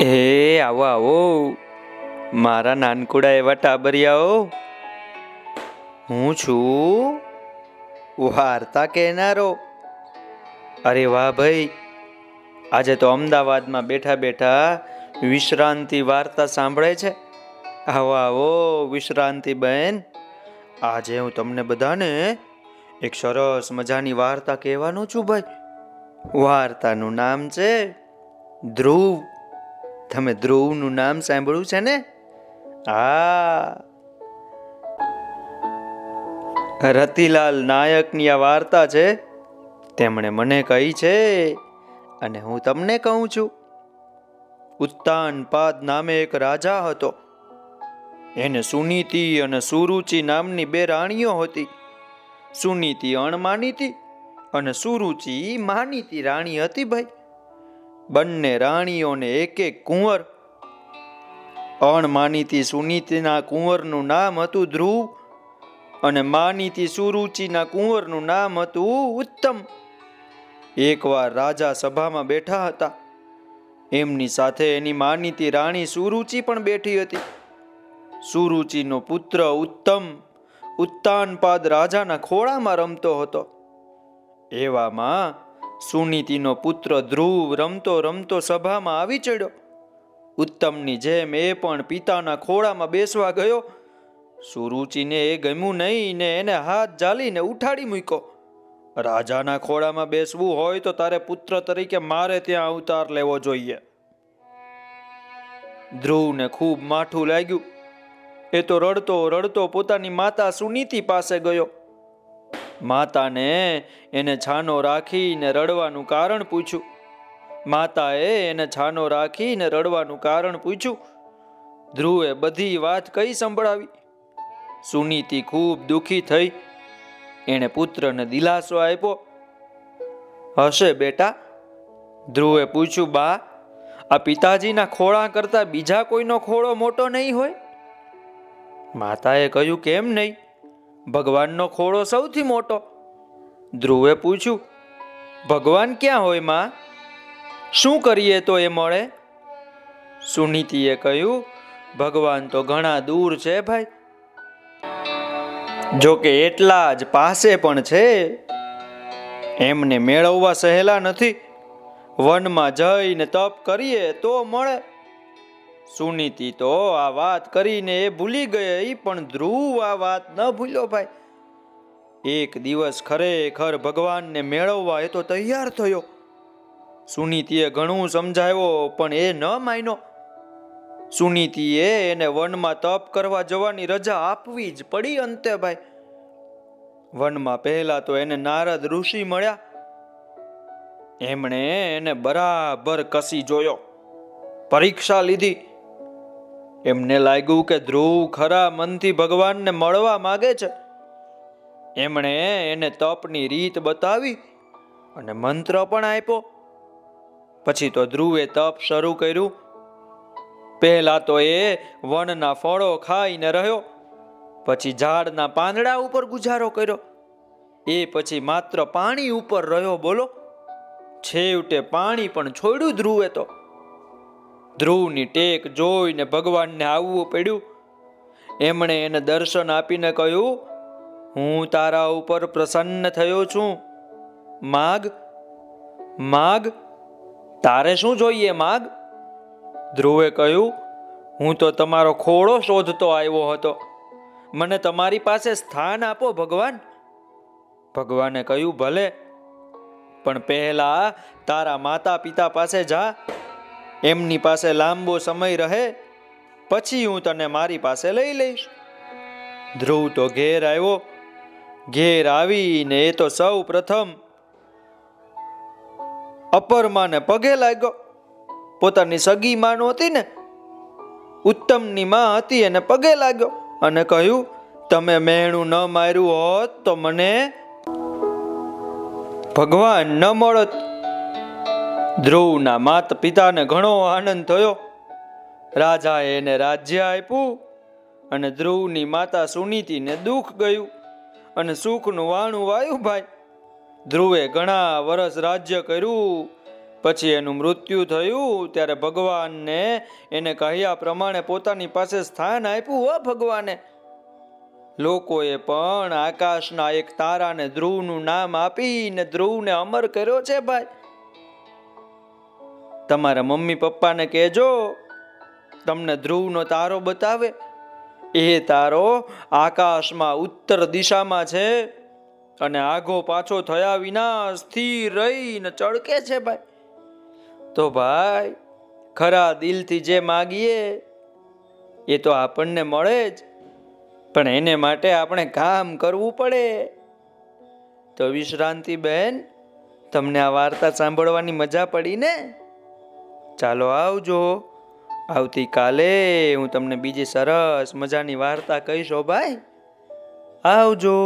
એ આવો આવો. મારા નાનકુડા એવા ટાબરિયાઓ. હું છું વાર્તા કહેનારો. અરે વાહ ભાઈ. આજે તો અમદાવાદમાં બેઠા બેઠા વિશ્રાંતિ વાર્તા સાંભળે છે. આવો આવો, વિશ્રાંતિ બેન. આજે હું તમને બધાને એક સરસ મજાની વાર્તા કહેવાનો છું ભાઈ. વાર્તાનું નામ છે ધ્રુવ. તમે ધ્રુવનું નામ સાંભળ્યું છે ને? હા. રતિલાલ નાયકની આ વાર્તા છે, તેમણે મને કહી છે અને હું તમને કહું છું. ઉત્તાનપાદ નામે એક રાજા હતો. એને સુનીતિ અને સુરુચિ નામની બે રાણીઓ હતી. સુનીતિ અણમાનીતી અને સુરુચિ માનીતી રાણી હતી ભાઈ. બંને રાણીઓને એક એક કુંવર અણમાનીતી સુનીતિના કુંવરનું નામ હતું ધ્રુવ અને માનીતી સુરુચિના કુંવરનું નામ હતું ઉત્તમ. એકવાર રાજા સભામાં બેઠા હતા. એમની સાથે એની માનીતી રાણી સુરુચિ પણ બેઠી હતી. સુરુચિનો પુત્ર ઉત્તમ ઉત્તાનપાદ રાજાના ખોળામાં રમતો હતો. એવામાં સુનીતિનો પુત્ર ધ્રુવ રમતો રમતો સભામાં આવી ચડ્યો. ઉત્તમની જેમ એ પણ પિતાના ખોળામાં બેસવા ગયો. સુરુચિને એ ગમ્યું નહીં ને એને હાથ જાલીને ઉઠાડી મૂક્યો. રાજાના ખોળામાં બેસવું હોય તો તારે પુત્ર તરીકે મારે ત્યાં અવતાર લેવો જોઈએ. ધ્રુવને ખૂબ માઠું લાગ્યું. એ તો રડતો રડતો પોતાની માતા સુનીતિ પાસે ગયો. માતાને એને છાનો રાખીને રડવાનું કારણ પૂછ્યું. માતાએ એને છાનો રાખીને રડવાનું કારણ પૂછ્યું. ધ્રુવે બધી વાત કઈ સંભળાવી? સુનીતિ ખૂબ દુખી થઈ. એણે પુત્રને દિલાસો આપ્યો. હશે બેટા? ધ્રુવે પૂછ્યું, બા, આ પિતાજીના ખોળા કરતા બીજા કોઈનો ખોળો મોટો નહીં હોય? માતાએ કહ્યું, કેમ નહીં? ભગવાનનો ખોળો સૌથી મોટો. ધ્રુવે પૂછ્યું, ભગવાન ક્યાં હોયમાં? શું કરીએ તો એ મળે? સુનીતિએ કહ્યું, ભગવાન તો ઘણા દૂર છે ભાઈ. જો કે એટલા જ પાસે પણ છે. એમને મેળવવા સહેલા નથી. વનમાં જઈને તપ કરીએ તો મળે. સુનીતિ તો આ વાત કરીને ભૂલી ગઈ, પણ ધ્રુવ આ વાત ન ભૂલ્યો ભાઈ. એક દિવસ ખરેખર ભગવાનને મેળવવા એ તો તૈયાર થયો. સુનીતિએ ઘણું સમજાવ્યો, પણ એ ન માન્યો. સુનીતિએ એને વનમાં તપ કરવા જવાની રજા આપવી જ પડી અંતે ભાઈ. વનમાં પહેલા તો એને નારદ ઋષિ મળ્યા. એમણે એને બરાબર કસી જોયો. પરીક્ષા લીધી. એમને લાગ્યું કે ધ્રુવ ખરા મનથી ભગવાનને મળવા માગે છે. એમણે એને તપની રીત બતાવી અને મંત્ર પણ આપ્યો. પછી તો ધ્રુવે તપ શરૂ કર્યું. પહેલા તો એ વનના ફળો ખાઈને રહ્યો. પછી ઝાડના પાંદડા ઉપર ગુજારો કર્યો. એ પછી માત્ર પાણી ઉપર રહ્યો બોલો. છેવટે પાણી પણ છોડ્યું ધ્રુવે તો. ધ્રુવની ટેક જોઈને ભગવાનને આવવું પડ્યું. એમણે એને દર્શન આપીને કહ્યું, હું તારા ઉપર પ્રસન્ન થયો છું. માગ માગ, તારે શું જોઈએ માગ? ધ્રુવે કહ્યું, હું તો તમારો ખોળો શોધતો આવ્યો હતો. મને તમારી પાસે સ્થાન આપો ભગવાન. ભગવાને કહ્યું, ભલે, પણ પહેલા તારા માતા પિતા પાસે જા. એમની પાસે લાંબો સમય રહે, પછી હું તને મારી પાસે લઈ લઈશ. ધ્રુવ તો ઘેર આવ્યો. ઘેર આવીને એ તો સૌ પ્રથમ અપરમાને પગે લાગ્યો. પોતાની સગી માં હતી ને. ઉત્તમની માં હતી એને પગે લાગ્યો અને કહ્યું, તમે મેણું ન માર્યું હોત તો મને ભગવાન ન મળત. ધ્રુવના માત પિતાને ઘણો આનંદ થયો. રાજાએ એને રાજ્ય આપ્યું અને ધ્રુવની માતા સુનીતિને દુઃખ ગયું અને સુખનું વાણું વાયું, ભાઈ, ધ્રુવે ઘણા વર્ષ રાજ્ય કર્યું, પછી એનું મૃત્યુ થયું, ત્યારે ભગવાનને એને કહ્યા પ્રમાણે પોતાની પાસે સ્થાન આપ્યું, હો ભગવાને. લોકોએ પણ આકાશના એક તારાને ધ્રુવનું નામ આપીને ધ્રુવને અમર કર્યો છે, ભાઈ તમારા મમ્મી પપ્પાને કહેજો, તમને ધ્રુવનો તારો બતાવે. એ તારો આકાશમાં ઉત્તર દિશામાં છે અને આઘો પાછો થયા વિના સ્થિર રહીને ચળકે છે ભાઈ. તો ભાઈ, ખરા દિલથી જે માગીએ, એ તો આપણને મળે જ. પણ એને માટે આપણે કામ કરવું પડે. તો વિશ્રાંતિ બેન, તમને આ વાર્તા સાંભળવાની મજા પડી ને? ચાલો આવજો. આવતીકાલે હું તમને બીજી સરસ મજાની વાર્તા કહીશો ભાઈ. આવજો.